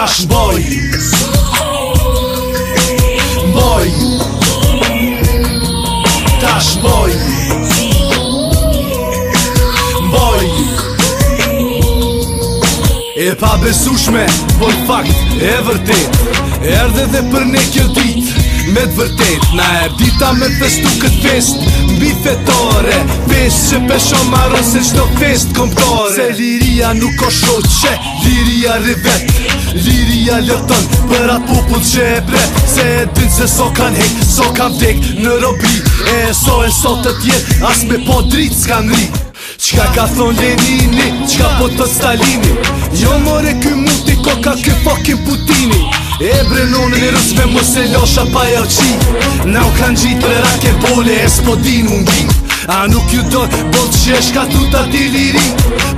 jash boj Boj Tash boj Boj E pa besushme, boj fakt, e vërtet Erdhe dhe për ne kjo dit, me të vërtet Na e dita me festu këtë fest, mbi fetore Pesh që pesho marrë se qdo fest komptore Se liria nuk o shoqe, liria rivet Liri ja lërton për atë pupull që e bre Se e dinë se so kan hek, so kan vdek në robi E so e so të tjerë, as me po dritë s'ka ri Qka ka thonë Lenini, qka po të Stalini Jo more ky muti, ko ka ky fokin Putini E bre në në në rësë me se losha pa e oqi Na u kanë gjitë për rake bole e s'po dinë unë A nuk ju dojë, bo të e tuta di liri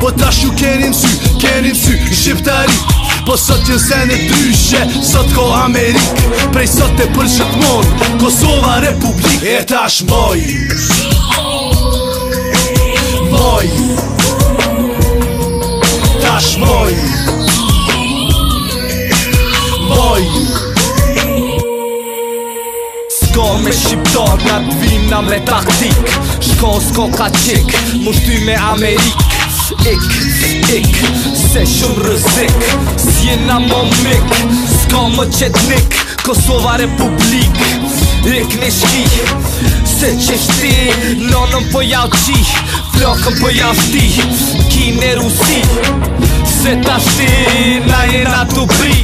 Po ta shu kenim sy, kenim sy, shqiptari Po sot që se në dryshe Sot ko Amerikë Prej sot e për shëtmon Kosova Republikë E tash moj Moj Tash moj Moj Sko me shqiptar Nga të vim nga me taktik Shko sko ka qik Mushty me Amerikë ik, ik Se shumë rëzik Sjena më mik Ska më qetnik Kosova Republik Ik në shki Se qeshti Nonëm për po jau qi Flokëm për po jau sti Kine Rusi Se ta shti Na e na të bri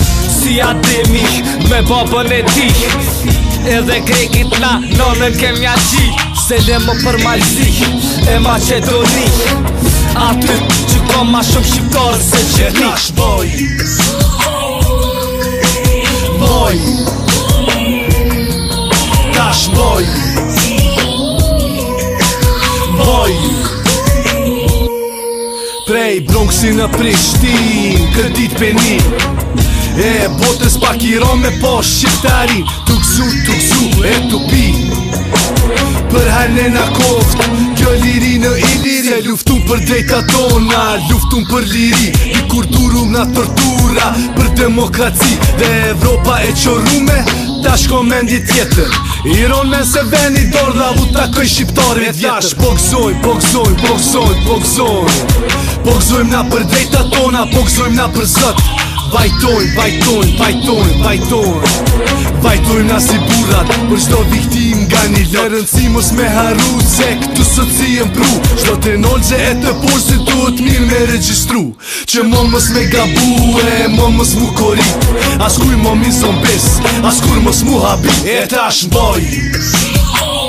Si atemi Me babën e ti Edhe Grekit, na Nonën kem jau qi Se dhe më për malzi E ma aty që ka ma shumë shqiptarë se që një Kash boj Boj Kash boj Boj Prej Bronxi në Prishtin, këtë ditë për një E botës pak i rome po shqiptari Tuk zu, tuk zu e tuk bi Për hajnë e në luftum për drejta tona Luftum për liri, i kur durum nga tortura Për demokraci dhe Evropa e qorume Ta shko mendi tjetër Iron me se veni dorë dha avu ta këj shqiptare vjetër Po gëzoj, po gëzoj, po gëzoj, na për drejta tona, po na për zëtë Vajtojn, vajtojn, vajtojn, vajtojn Vajtojn nga si burrat Për shdo viktim nga një lërën Si mos me haru Se këtu sot si e mbru Shdo të nolë e të porë Si mirë me registru Që mon mos me gabu E mon mos mu kori Askuj mon mi zombis Askur mos mu habi E ta Shmboj